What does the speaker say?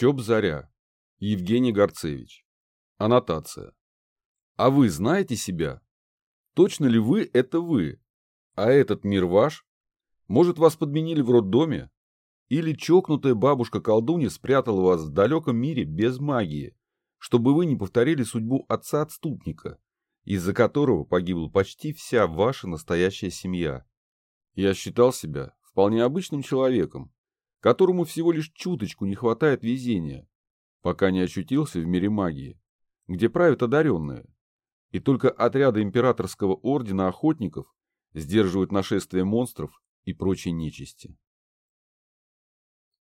Чоп-Заря. Евгений Горцевич. Аннотация. А вы знаете себя? Точно ли вы – это вы? А этот мир ваш? Может, вас подменили в роддоме? Или чокнутая бабушка-колдунья спрятала вас в далеком мире без магии, чтобы вы не повторили судьбу отца-отступника, из-за которого погибла почти вся ваша настоящая семья? Я считал себя вполне обычным человеком, которому всего лишь чуточку не хватает везения, пока не очутился в мире магии, где правят одаренные, и только отряды императорского ордена охотников сдерживают нашествие монстров и прочей нечисти.